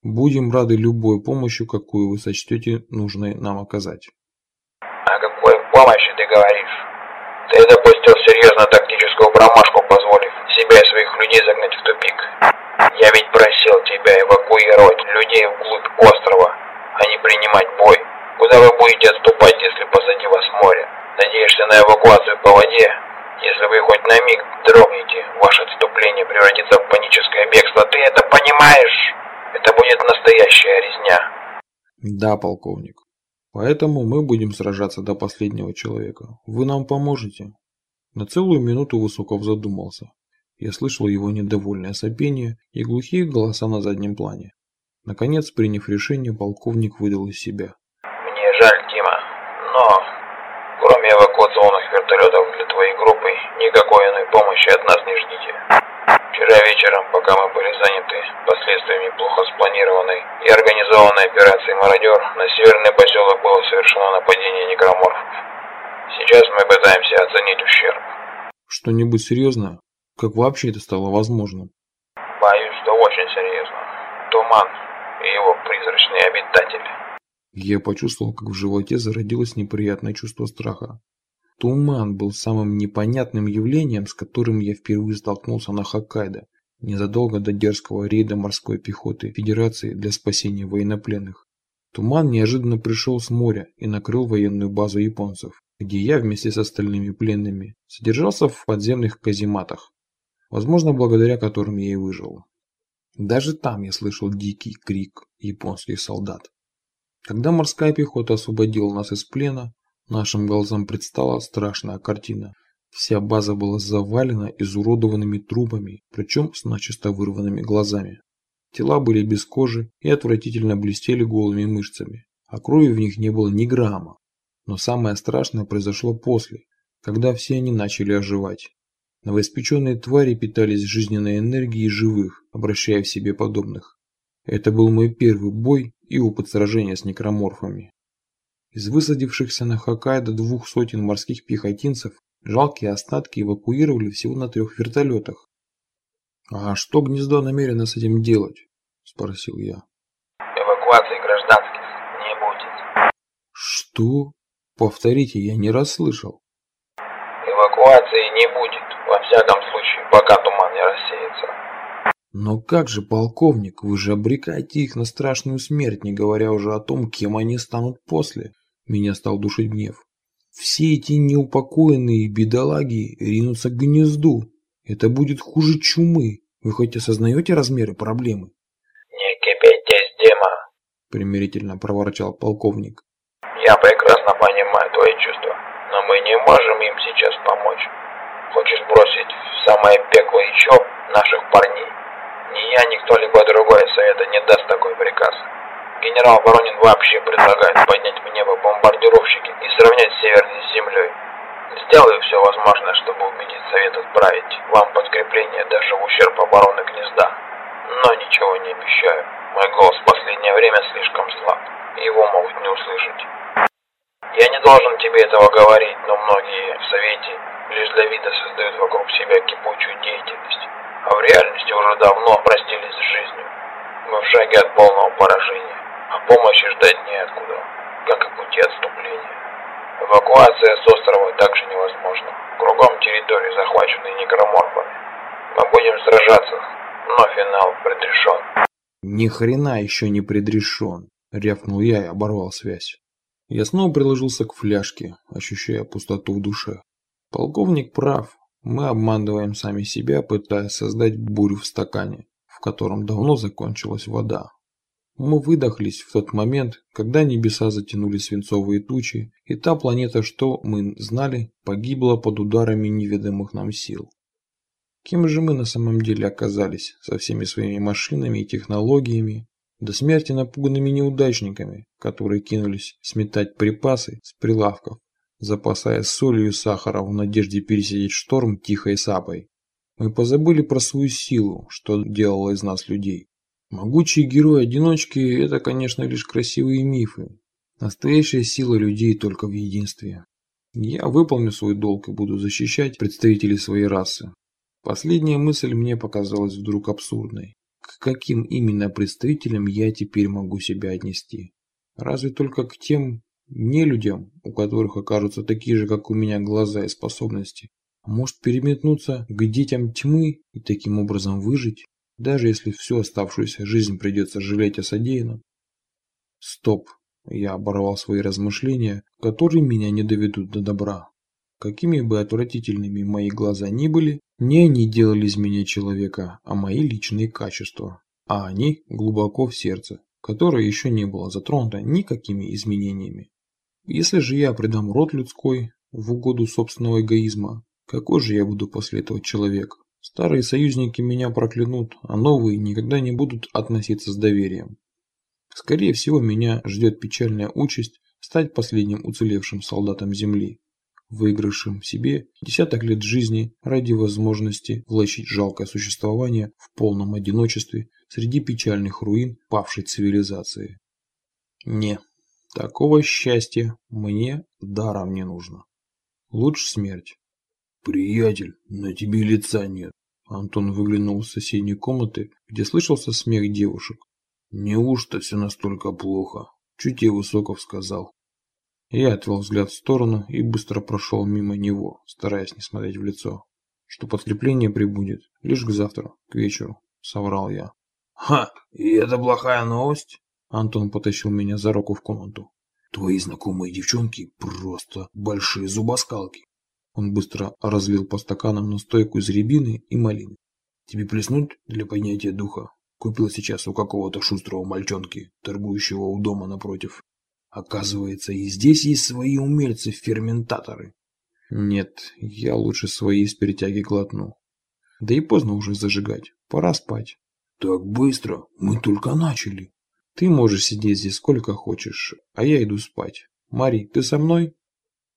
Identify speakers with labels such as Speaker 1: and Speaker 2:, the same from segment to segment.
Speaker 1: Будем рады любой помощи, какую вы сочтете нужной нам оказать.
Speaker 2: О какой помощи ты говоришь? Ты допустил серьезную тактическую промашку, позволив себя и своих людей загнать в тупик. Я ведь просил тебя эвакуировать людей вглубь острова, а не принимать бой. Куда вы будете отступать, если позади вас море? Надеешься на эвакуацию по воде? Если вы хоть на миг дрогнете, ваше отступление превратится в паническое бегство. Ты это понимаешь? Это будет настоящая резня.
Speaker 1: Да, полковник. Поэтому мы будем сражаться до последнего человека. Вы нам поможете? На целую минуту Высоков задумался. Я слышал его недовольное сопение и глухие голоса на заднем плане. Наконец, приняв решение, полковник выдал из себя.
Speaker 2: Мне жаль, Дима, но кроме эвакуационных вертолетов для твоей группы, никакой иной помощи от нас не ждите. Вчера вечером, пока мы были заняты последствиями плохо спланированной и организованной операции «Мародер», на северный поселок было совершено нападение некроморфов. Сейчас мы пытаемся оценить ущерб.
Speaker 1: Что-нибудь серьезное? Как вообще это стало возможным?
Speaker 2: Боюсь, что очень серьезно. Туман и его призрачные обитатели.
Speaker 1: Я почувствовал, как в животе зародилось неприятное чувство страха. Туман был самым непонятным явлением, с которым я впервые столкнулся на Хоккайдо, незадолго до дерзкого рейда морской пехоты Федерации для спасения военнопленных. Туман неожиданно пришел с моря и накрыл военную базу японцев, где я вместе с остальными пленными содержался в подземных казематах, возможно, благодаря которым я и выжил. Даже там я слышал дикий крик японских солдат. Когда морская пехота освободила нас из плена, нашим глазам предстала страшная картина. Вся база была завалена изуродованными трупами, причем с начисто вырванными глазами. Тела были без кожи и отвратительно блестели голыми мышцами, а крови в них не было ни грамма. Но самое страшное произошло после, когда все они начали оживать. Новоиспеченные твари питались жизненной энергией живых, обращая в себе подобных. Это был мой первый бой и опыт сражения с некроморфами. Из высадившихся на Хоккайдо двух сотен морских пехотинцев жалкие остатки эвакуировали всего на трех вертолетах. «А что гнездо намерено с этим делать?» – спросил я.
Speaker 2: Эвакуации гражданских не будет.
Speaker 1: «Что? Повторите, я не расслышал».
Speaker 2: Эвакуации не будет. Во всяком случае, пока туман не рассеется.
Speaker 1: Но как же, полковник, вы же обрекаете их на страшную смерть, не говоря уже о том, кем они станут после. Меня стал душить гнев. Все эти неупокоенные бедолаги ринутся к гнезду. Это будет хуже чумы. Вы хоть осознаете размеры проблемы?
Speaker 2: Не кипятись, Дима.
Speaker 1: Примирительно проворчал полковник.
Speaker 2: Я прекрасно понимаю твои чувства, но мы не можем им сейчас помочь. Хочешь бросить в самое пекло еще наших парней? Ни я, ни кто-либо другой совета не даст такой приказ. Генерал Воронин вообще предлагает поднять в небо бомбардировщики и сравнять северной с землей. Сделаю все возможное, чтобы убедить совет отправить вам подкрепление даже в ущерб обороны гнезда. Но ничего не обещаю. Мой голос в последнее время слишком слаб. Его могут не услышать. Я не должен тебе этого говорить, но многие в Совете лишь для вида создают вокруг себя кипучую деятельность, а в реальности уже давно простились с жизнью. Мы в шаге от полного поражения, а помощи ждать неоткуда, как и пути отступления. Эвакуация с острова также невозможна. Кругом территории захвачены некроморфами. Мы будем сражаться, но финал предрешен.
Speaker 1: Ни хрена еще не предрешен, рявкнул я и оборвал связь. Я снова приложился к фляжке, ощущая пустоту в душе. Полковник прав. Мы обманываем сами себя, пытаясь создать бурю в стакане, в котором давно закончилась вода. Мы выдохлись в тот момент, когда небеса затянули свинцовые тучи, и та планета, что мы знали, погибла под ударами неведомых нам сил. Кем же мы на самом деле оказались, со всеми своими машинами и технологиями, до смерти напуганными неудачниками, которые кинулись сметать припасы с прилавков запасаясь солью и сахаром в надежде пересидеть шторм тихой сапой. Мы позабыли про свою силу, что делало из нас людей. Могучие герои-одиночки – это, конечно, лишь красивые мифы. Настоящая сила людей только в единстве. Я выполню свой долг и буду защищать представителей своей расы. Последняя мысль мне показалась вдруг абсурдной. К каким именно представителям я теперь могу себя отнести? Разве только к тем нелюдям, у которых окажутся такие же, как у меня, глаза и способности. Может переметнуться к детям тьмы и таким образом выжить, даже если всю оставшуюся жизнь придется жалеть о содеянном? Стоп, я оборвал свои размышления, которые меня не доведут до добра. Какими бы отвратительными мои глаза ни были, не они делали из меня человека, а мои личные качества. А они глубоко в сердце, которое еще не было затронуто никакими изменениями. Если же я предам род людской в угоду собственного эгоизма, какой же я буду после этого человек? Старые союзники меня проклянут, а новые никогда не будут относиться с доверием. Скорее всего, меня ждет печальная участь стать последним уцелевшим солдатом Земли выигравшим себе десяток лет жизни ради возможности влачить жалкое существование в полном одиночестве среди печальных руин павшей цивилизации. Не, такого счастья мне даром не нужно. Лучше смерть.
Speaker 3: Приятель, на тебе лица нет.
Speaker 1: Антон выглянул из соседней комнаты, где слышался смех девушек.
Speaker 3: Неужто все настолько плохо? Чуть я Высоков сказал.
Speaker 1: Я отвел взгляд в сторону и быстро прошел мимо него, стараясь не смотреть в лицо. Что подкрепление прибудет лишь к завтра, к вечеру, соврал я.
Speaker 3: Ха, и это плохая новость?
Speaker 1: Антон потащил меня за руку в комнату.
Speaker 3: Твои знакомые девчонки просто большие зубоскалки.
Speaker 1: Он быстро разлил по стаканам настойку из рябины и малины.
Speaker 3: Тебе плеснуть для поднятия духа? Купил сейчас у какого-то шустрого мальчонки, торгующего у дома напротив. Оказывается, и здесь есть свои умельцы-ферментаторы.
Speaker 1: Нет, я лучше свои из перетяги глотну. Да и поздно уже зажигать, пора спать.
Speaker 3: Так быстро, мы только начали.
Speaker 1: Ты можешь сидеть здесь сколько хочешь, а я иду спать. Мари, ты со мной?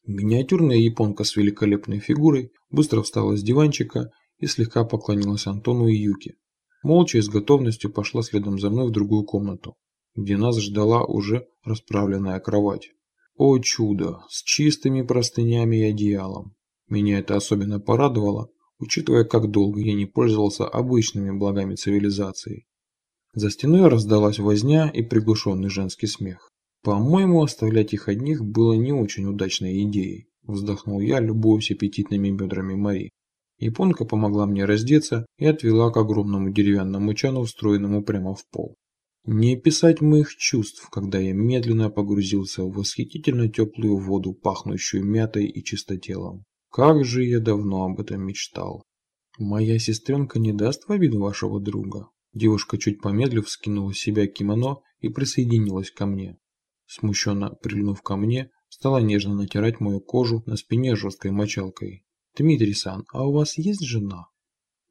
Speaker 1: Миниатюрная японка с великолепной фигурой быстро встала с диванчика и слегка поклонилась Антону и Юке. Молча и с готовностью пошла следом за мной в другую комнату где нас ждала уже расправленная кровать. О чудо, с чистыми простынями и одеялом. Меня это особенно порадовало, учитывая, как долго я не пользовался обычными благами цивилизации. За стеной раздалась возня и приглушенный женский смех. По-моему, оставлять их одних было не очень удачной идеей, вздохнул я, любуясь аппетитными бедрами Мари. Японка помогла мне раздеться и отвела к огромному деревянному чану, встроенному прямо в пол. Не описать моих чувств, когда я медленно погрузился в восхитительно теплую воду, пахнущую мятой и чистотелом. Как же я давно об этом мечтал. Моя сестренка не даст в обиду вашего друга. Девушка чуть помедлив скинула с себя кимоно и присоединилась ко мне. Смущенно прильнув ко мне, стала нежно натирать мою кожу на спине жесткой мочалкой. Дмитрий-сан, а у вас есть жена?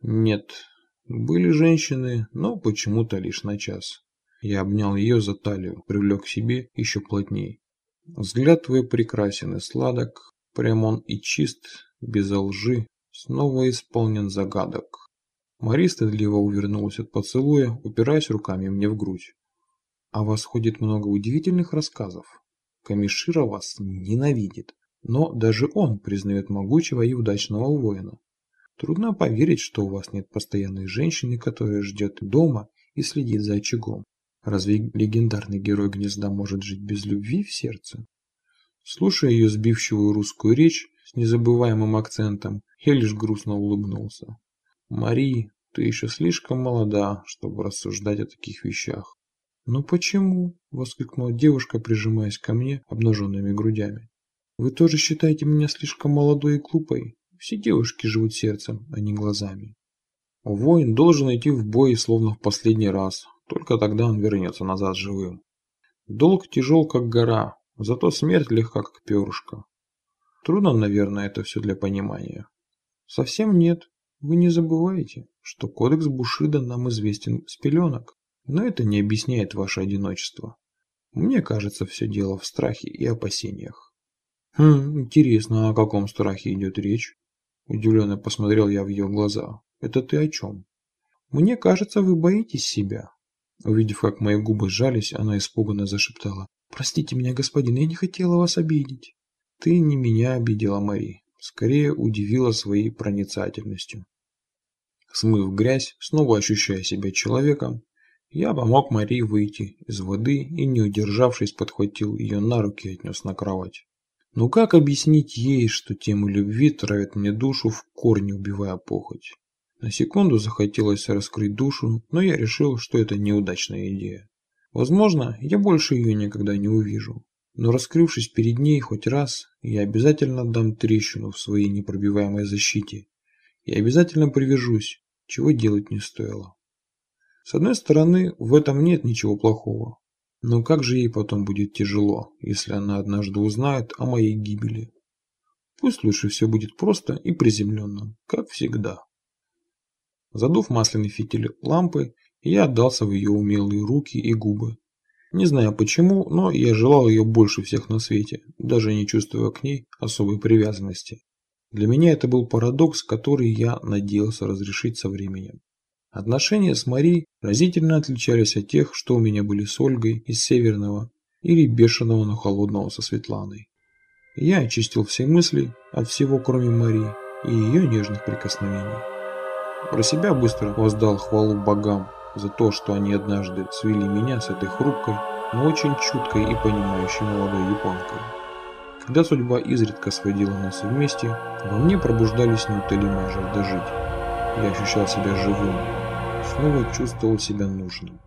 Speaker 1: Нет. Были женщины, но почему-то лишь на час. Я обнял ее за талию, привлек к себе еще плотней. Взгляд твой прекрасен и сладок, прям он и чист, без лжи, снова исполнен загадок. Мари стыдливо увернулась от поцелуя, упираясь руками мне в грудь. О вас ходит много удивительных рассказов. Камишира вас ненавидит, но даже он признает могучего и удачного воина. Трудно поверить, что у вас нет постоянной женщины, которая ждет дома и следит за очагом. Разве легендарный герой гнезда может жить без любви в сердце? Слушая ее сбивчивую русскую речь с незабываемым акцентом, я лишь грустно улыбнулся. «Мари, ты еще слишком молода, чтобы рассуждать о таких вещах». «Но почему?» – воскликнула девушка, прижимаясь ко мне обнаженными грудями. «Вы тоже считаете меня слишком молодой и глупой? Все девушки живут сердцем, а не глазами». Воин должен идти в бой, словно в последний раз, только тогда он вернется назад живым. Долг тяжел, как гора, зато смерть легка, как перышко. Трудно, наверное, это все для понимания. Совсем нет. Вы не забывайте, что кодекс Бушида нам известен с пеленок. Но это не объясняет ваше одиночество. Мне кажется, все дело в страхе и опасениях. Хм, интересно, о каком страхе идет речь? Удивленно посмотрел я в ее глаза. Это ты о чем? Мне кажется, вы боитесь себя. Увидев, как мои губы сжались, она испуганно зашептала. «Простите меня, господин, я не хотела вас обидеть». «Ты не меня обидела, Мари. Скорее удивила своей проницательностью». Смыв грязь, снова ощущая себя человеком, я помог Марии выйти из воды и, не удержавшись, подхватил ее на руки и отнес на кровать. Но как объяснить ей, что тема любви травит мне душу в корне, убивая похоть? На секунду захотелось раскрыть душу, но я решил, что это неудачная идея. Возможно, я больше ее никогда не увижу. Но раскрывшись перед ней хоть раз, я обязательно дам трещину в своей непробиваемой защите. И обязательно привяжусь, чего делать не стоило. С одной стороны, в этом нет ничего плохого. Но как же ей потом будет тяжело, если она однажды узнает о моей гибели? Пусть лучше все будет просто и приземленно, как всегда. Задув масляный фитиль лампы, я отдался в ее умелые руки и губы. Не знаю почему, но я желал ее больше всех на свете, даже не чувствуя к ней особой привязанности. Для меня это был парадокс, который я надеялся разрешить со временем. Отношения с Мари разительно отличались от тех, что у меня были с Ольгой из Северного или Бешеного, но холодного со Светланой. Я очистил все мысли от всего, кроме Мари и ее нежных прикосновений. Про себя быстро воздал хвалу богам за то, что они однажды свели меня с этой хрупкой, но очень чуткой и понимающей молодой японкой. Когда судьба изредка сводила нас вместе, во мне пробуждались неутолимая жажда жить. Я ощущал себя живым, снова чувствовал себя нужным.